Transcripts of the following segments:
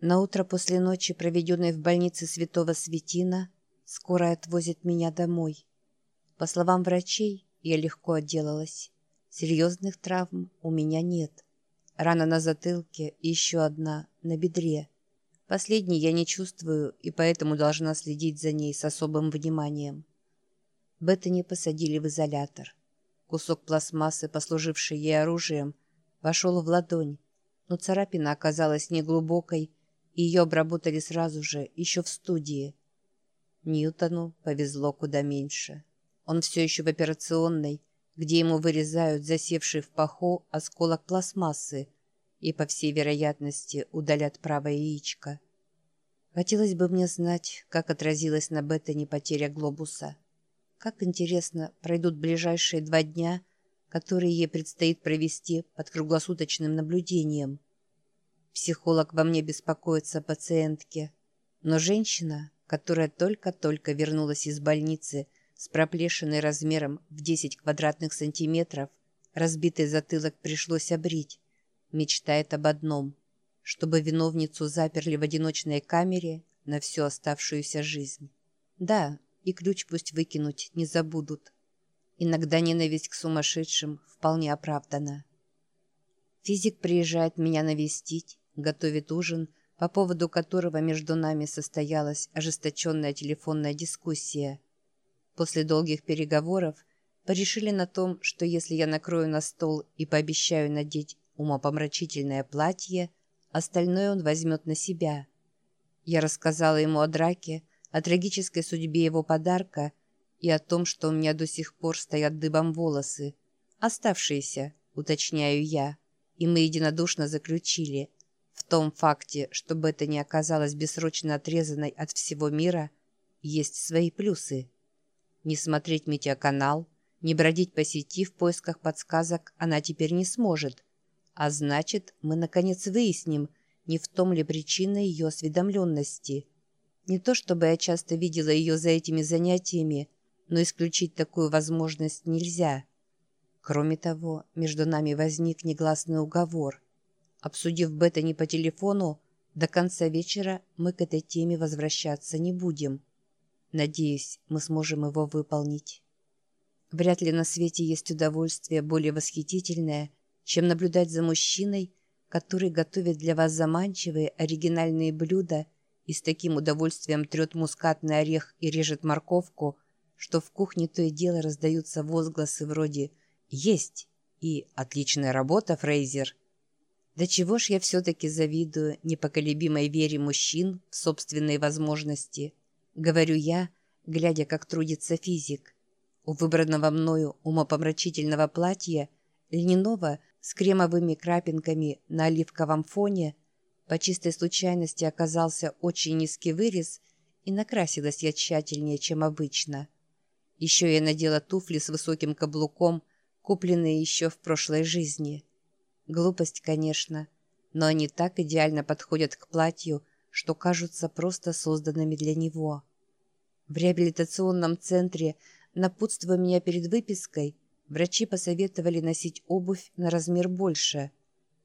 На утро после ночи, проведенной в больнице Святого Светина, скорая отвозит меня домой. По словам врачей, я легко отделалась. Серьезных травм у меня нет. Рана на затылке и еще одна на бедре. Последней я не чувствую и поэтому должна следить за ней с особым вниманием. Беттани посадили в изолятор. Кусок пластмассы, послуживший ей оружием, вошел в ладонь, но царапина оказалась неглубокой, ее обработали сразу же, еще в студии. Ньютону повезло куда меньше. Он все еще в операционной, где ему вырезают засевший в паху осколок пластмассы и, по всей вероятности, удалят правое яичко. Хотелось бы мне знать, как отразилась на Беттани потеря глобуса. Как интересно пройдут ближайшие два дня, которые ей предстоит провести под круглосуточным наблюдением. Психолог во мне беспокоится о пациентке, но женщина, которая только-только вернулась из больницы с проплешиной размером в 10 квадратных сантиметров, разбитый затылок пришлось обрить, мечтает об одном – чтобы виновницу заперли в одиночной камере на всю оставшуюся жизнь. Да, и ключ пусть выкинуть не забудут. Иногда ненависть к сумасшедшим вполне оправдана. Физик приезжает меня навестить, готовит ужин, по поводу которого между нами состоялась ожесточенная телефонная дискуссия. После долгих переговоров порешили на том, что если я накрою на стол и пообещаю надеть умопомрачительное платье, остальное он возьмет на себя. Я рассказала ему о драке, о трагической судьбе его подарка и о том, что у меня до сих пор стоят дыбом волосы, оставшиеся, уточняю я, и мы единодушно заключили – в том факте, чтобы это не оказалось бессрочно отрезанной от всего мира, есть свои плюсы. Не смотреть метеоканал, не бродить по сети в поисках подсказок она теперь не сможет. А значит, мы наконец выясним, не в том ли причина ее осведомленности. Не то чтобы я часто видела ее за этими занятиями, но исключить такую возможность нельзя. Кроме того, между нами возник негласный уговор – Обсудив Беттани по телефону, до конца вечера мы к этой теме возвращаться не будем. Надеюсь, мы сможем его выполнить. Вряд ли на свете есть удовольствие более восхитительное, чем наблюдать за мужчиной, который готовит для вас заманчивые оригинальные блюда и с таким удовольствием трет мускатный орех и режет морковку, что в кухне то и дело раздаются возгласы вроде «Есть!» и «Отличная работа, Фрейзер!» Да чего ж я все-таки завидую непоколебимой вере мужчин в собственные возможности, говорю я, глядя, как трудится физик. У выбранного мною умопомрачительного платья, льняного с кремовыми крапинками на оливковом фоне, по чистой случайности оказался очень низкий вырез, и накрасилась я тщательнее, чем обычно. Еще я надела туфли с высоким каблуком, купленные еще в прошлой жизни. Глупость, конечно, но они так идеально подходят к платью, что кажутся просто созданными для него. В реабилитационном центре, напутствуя меня перед выпиской, врачи посоветовали носить обувь на размер больше,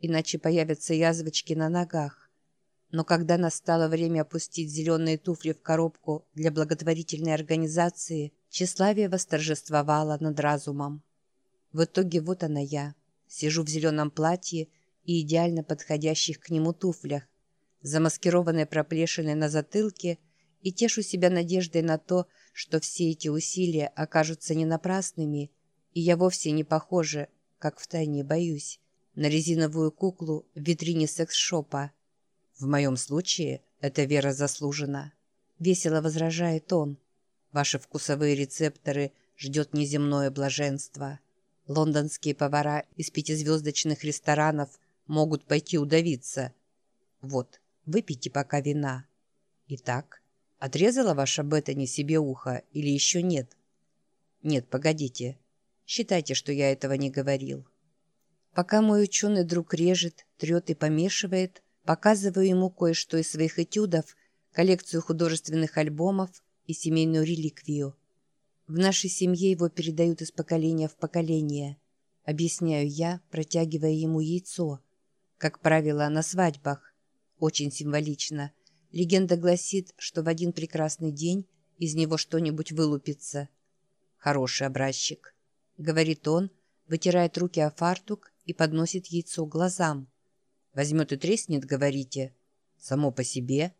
иначе появятся язвочки на ногах. Но когда настало время опустить зеленые туфли в коробку для благотворительной организации, тщеславие восторжествовало над разумом. В итоге вот она я. Сижу в зеленом платье и идеально подходящих к нему туфлях, замаскированной проплешиной на затылке и тешу себя надеждой на то, что все эти усилия окажутся не напрасными, и я вовсе не похожа, как втайне боюсь, на резиновую куклу в витрине секс-шопа. В моем случае эта вера заслужена. Весело возражает он. Ваши вкусовые рецепторы ждет неземное блаженство. Лондонские повара из пятизвездочных ресторанов могут пойти удавиться. Вот, выпейте пока вина. Итак, отрезала ваша Беттани себе ухо или еще нет? Нет, погодите. Считайте, что я этого не говорил. Пока мой ученый друг режет, трет и помешивает, показываю ему кое-что из своих этюдов, коллекцию художественных альбомов и семейную реликвию – в нашей семье его передают из поколения в поколение. Объясняю я, протягивая ему яйцо. Как правило, на свадьбах. очень символично. Легенда гласит, что в один прекрасный день из него что-нибудь вылупится. Хороший образчик, говорит он, вытирает руки о фартук и подносит яйцо глазам. Возьмет и треснет, говорите, само по себе.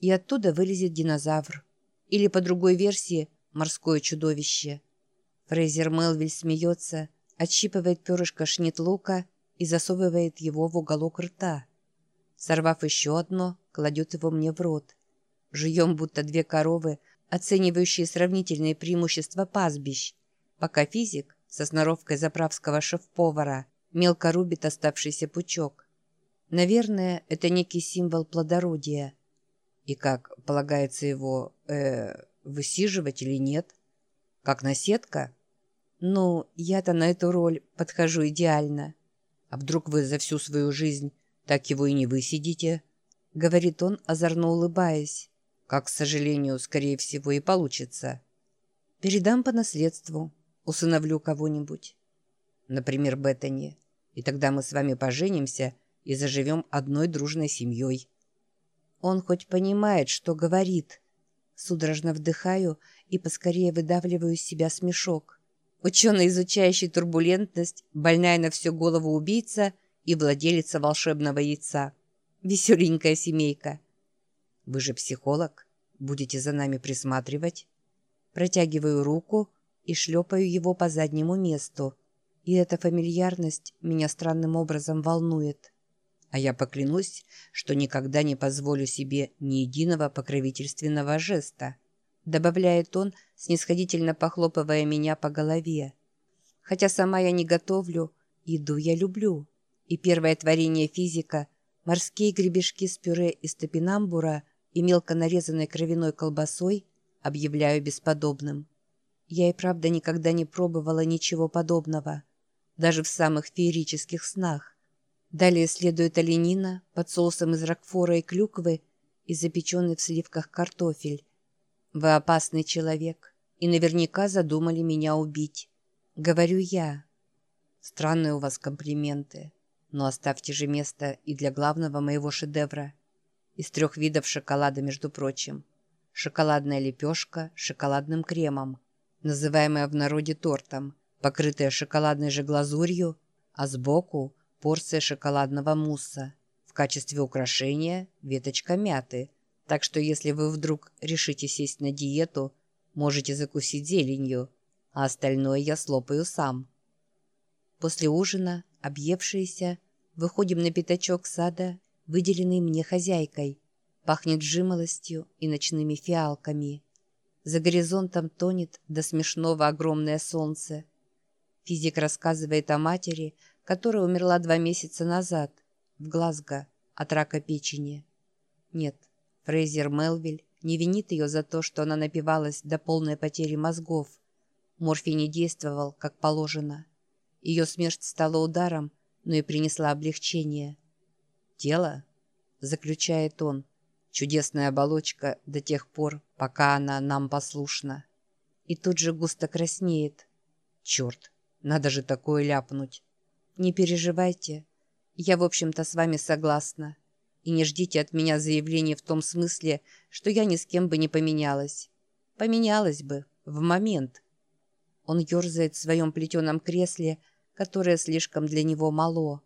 И оттуда вылезет динозавр. Или, по другой версии, морское чудовище. Фрейзер Мелвиль смеется, отщипывает перышко шнитлука и засовывает его в уголок рта. Сорвав еще одно, кладет его мне в рот. Жуем, будто две коровы, оценивающие сравнительные преимущества пастбищ, пока физик со сноровкой заправского шеф-повара мелко рубит оставшийся пучок. Наверное, это некий символ плодородия. И как полагается его, э, высиживать или нет? Как наседка? Ну, я-то на эту роль подхожу идеально. А вдруг вы за всю свою жизнь так его и не высидите?» — говорит он, озорно улыбаясь. «Как, к сожалению, скорее всего и получится». «Передам по наследству, усыновлю кого-нибудь». «Например, Беттани. И тогда мы с вами поженимся и заживем одной дружной семьей». Он хоть понимает, что говорит. Судорожно вдыхаю и поскорее выдавливаю из себя смешок. Ученый, изучающий турбулентность, больная на всю голову убийца — и владелица волшебного яйца. Веселенькая семейка. Вы же психолог, будете за нами присматривать? Протягиваю руку и шлепаю его по заднему месту. И эта фамильярность меня странным образом волнует. А я поклянусь, что никогда не позволю себе ни единого покровительственного жеста. Добавляет он, снисходительно похлопывая меня по голове. Хотя сама я не готовлю, еду я люблю и первое творение физика – морские гребешки с пюре из топинамбура и мелко нарезанной кровяной колбасой – объявляю бесподобным. Я и правда никогда не пробовала ничего подобного, даже в самых феерических снах. Далее следует оленина под соусом из ракфора и клюквы и запеченный в сливках картофель. Вы опасный человек и наверняка задумали меня убить. Говорю я. Странные у вас комплименты. Но оставьте же место и для главного моего шедевра. Из трех видов шоколада, между прочим. Шоколадная лепешка с шоколадным кремом, называемая в народе тортом, покрытая шоколадной же глазурью, а сбоку порция шоколадного мусса. В качестве украшения веточка мяты. Так что если вы вдруг решите сесть на диету, можете закусить зеленью, а остальное я слопаю сам. После ужина Объевшиеся, выходим на пятачок сада, выделенный мне хозяйкой. Пахнет жимолостью и ночными фиалками. За горизонтом тонет до смешного огромное солнце. Физик рассказывает о матери, которая умерла два месяца назад в Глазго от рака печени. Нет, Фрейзер Мелвиль не винит ее за то, что она напивалась до полной потери мозгов. Морфий не действовал, как положено. Ее смерть стала ударом, но и принесла облегчение. «Тело», — заключает он, — «чудесная оболочка до тех пор, пока она нам послушна». И тут же густо краснеет. «Черт, надо же такое ляпнуть». «Не переживайте, я, в общем-то, с вами согласна. И не ждите от меня заявления в том смысле, что я ни с кем бы не поменялась. Поменялась бы, в момент». Он ерзает в своем плетеном кресле, которое слишком для него мало.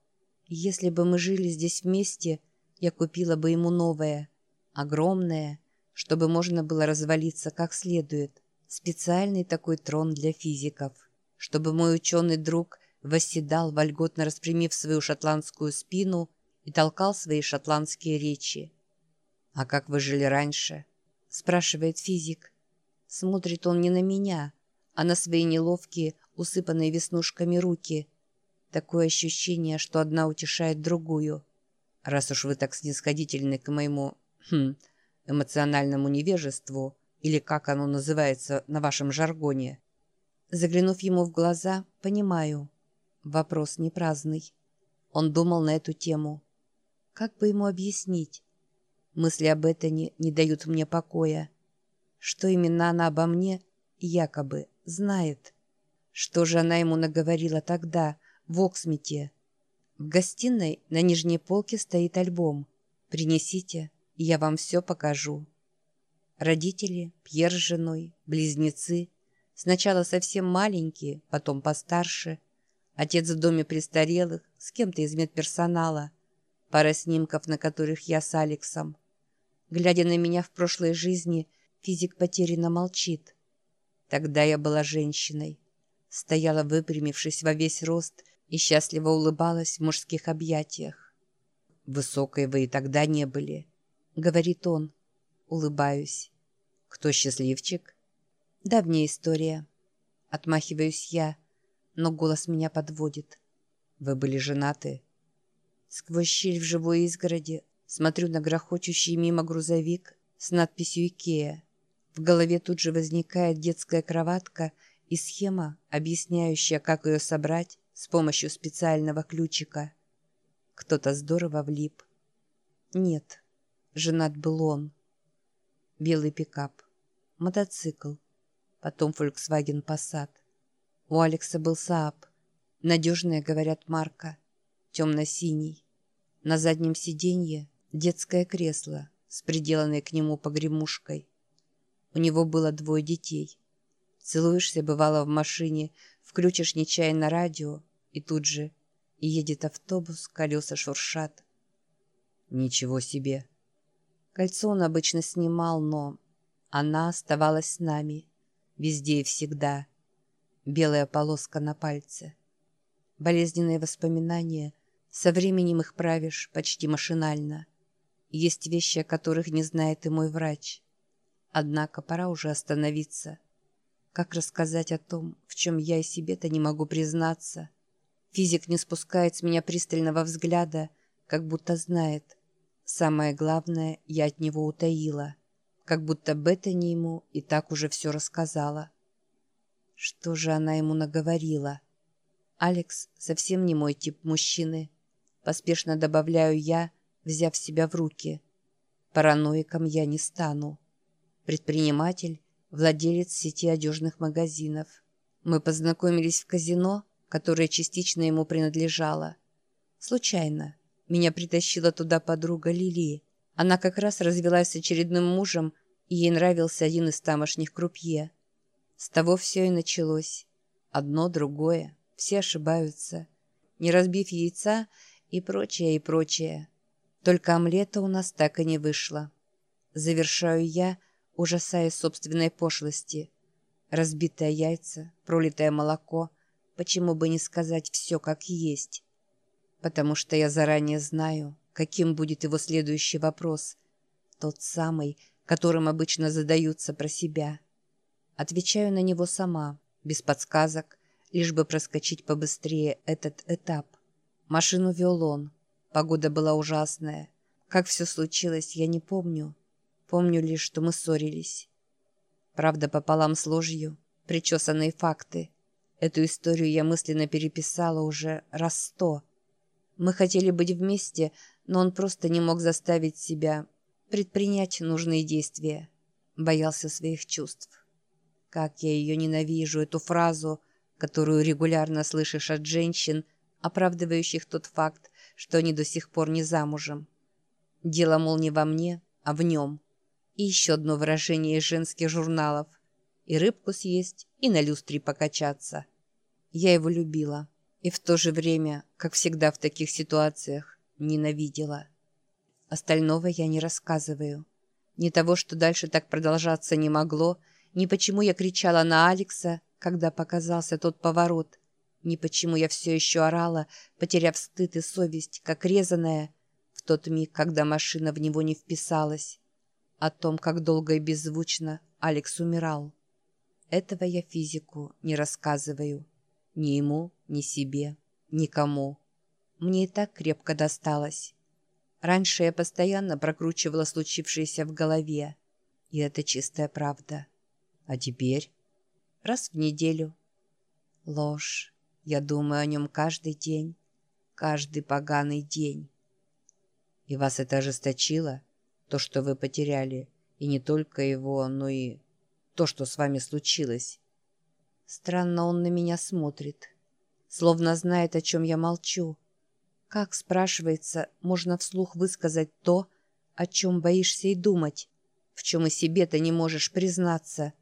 Если бы мы жили здесь вместе, я купила бы ему новое, огромное, чтобы можно было развалиться как следует. Специальный такой трон для физиков. Чтобы мой ученый друг восседал, вольготно распрямив свою шотландскую спину и толкал свои шотландские речи. «А как вы жили раньше?» – спрашивает физик. Смотрит он не на меня, а на свои неловкие, усыпанные веснушками руки. Такое ощущение, что одна утешает другую. Раз уж вы так снисходительны к моему хм, эмоциональному невежеству, или как оно называется на вашем жаргоне. Заглянув ему в глаза, понимаю. Вопрос не праздный. Он думал на эту тему. Как бы ему объяснить? Мысли об Этане не дают мне покоя. Что именно она обо мне якобы знает. Что же она ему наговорила тогда, в Оксмите? В гостиной на нижней полке стоит альбом. Принесите, и я вам все покажу. Родители, Пьер с женой, близнецы, сначала совсем маленькие, потом постарше, отец в доме престарелых, с кем-то из медперсонала, пара снимков, на которых я с Алексом. Глядя на меня в прошлой жизни, физик потерянно молчит. Тогда я была женщиной. Стояла, выпрямившись во весь рост, и счастливо улыбалась в мужских объятиях. «Высокой вы и тогда не были», — говорит он. Улыбаюсь. «Кто счастливчик?» «Давняя история». Отмахиваюсь я, но голос меня подводит. «Вы были женаты?» Сквозь щель в живой изгороди смотрю на грохочущий мимо грузовик с надписью «Икеа». В голове тут же возникает детская кроватка и схема, объясняющая, как ее собрать с помощью специального ключика. Кто-то здорово влип. Нет, женат был он. Белый пикап, мотоцикл, потом Volkswagen Passat. У Алекса был Saab, надежная, говорят, марка, темно-синий. На заднем сиденье детское кресло с приделанной к нему погремушкой. У него было двое детей. Целуешься, бывало, в машине, включишь нечаянно радио, и тут же едет автобус, колеса шуршат. Ничего себе. Кольцо он обычно снимал, но она оставалась с нами. Везде и всегда. Белая полоска на пальце. Болезненные воспоминания. Со временем их правишь почти машинально. Есть вещи, о которых не знает и мой врач. Однако пора уже остановиться. Как рассказать о том, в чем я и себе-то не могу признаться? Физик не спускает с меня пристального взгляда, как будто знает. Самое главное я от него утаила, как будто Беттани ему и так уже все рассказала. Что же она ему наговорила? Алекс совсем не мой тип мужчины. Поспешно добавляю я, взяв себя в руки. Параноиком я не стану. Предприниматель владелец сети одежных магазинов. Мы познакомились в казино, которое частично ему принадлежало. Случайно. Меня притащила туда подруга Лили. Она как раз развелась с очередным мужем, и ей нравился один из тамошних крупье. С того все и началось. Одно, другое. Все ошибаются. Не разбив яйца и прочее, и прочее. Только омлета у нас так и не вышло. Завершаю я – ужасаясь собственной пошлости. Разбитое яйца, пролитое молоко, почему бы не сказать все как есть? Потому что я заранее знаю, каким будет его следующий вопрос. Тот самый, которым обычно задаются про себя. Отвечаю на него сама, без подсказок, лишь бы проскочить побыстрее этот этап. Машину вел он. Погода была ужасная. Как все случилось, я не помню. Помню лишь, что мы ссорились. Правда пополам с ложью, причесанные факты. Эту историю я мысленно переписала уже раз сто. Мы хотели быть вместе, но он просто не мог заставить себя предпринять нужные действия. Боялся своих чувств. Как я ее ненавижу, эту фразу, которую регулярно слышишь от женщин, оправдывающих тот факт, что они до сих пор не замужем. Дело, мол, не во мне, а в нем. И еще одно выражение из женских журналов. И рыбку съесть, и на люстре покачаться. Я его любила. И в то же время, как всегда в таких ситуациях, ненавидела. Остального я не рассказываю. Ни того, что дальше так продолжаться не могло, ни почему я кричала на Алекса, когда показался тот поворот, ни почему я все еще орала, потеряв стыд и совесть, как резаная, в тот миг, когда машина в него не вписалась о том, как долго и беззвучно Алекс умирал. Этого я физику не рассказываю. Ни ему, ни себе, никому. Мне и так крепко досталось. Раньше я постоянно прокручивала случившееся в голове. И это чистая правда. А теперь? Раз в неделю. Ложь. Я думаю о нем каждый день. Каждый поганый день. И вас это ожесточило? — то, что вы потеряли, и не только его, но и то, что с вами случилось. Странно он на меня смотрит, словно знает, о чем я молчу. Как, спрашивается, можно вслух высказать то, о чем боишься и думать, в чем и себе ты не можешь признаться.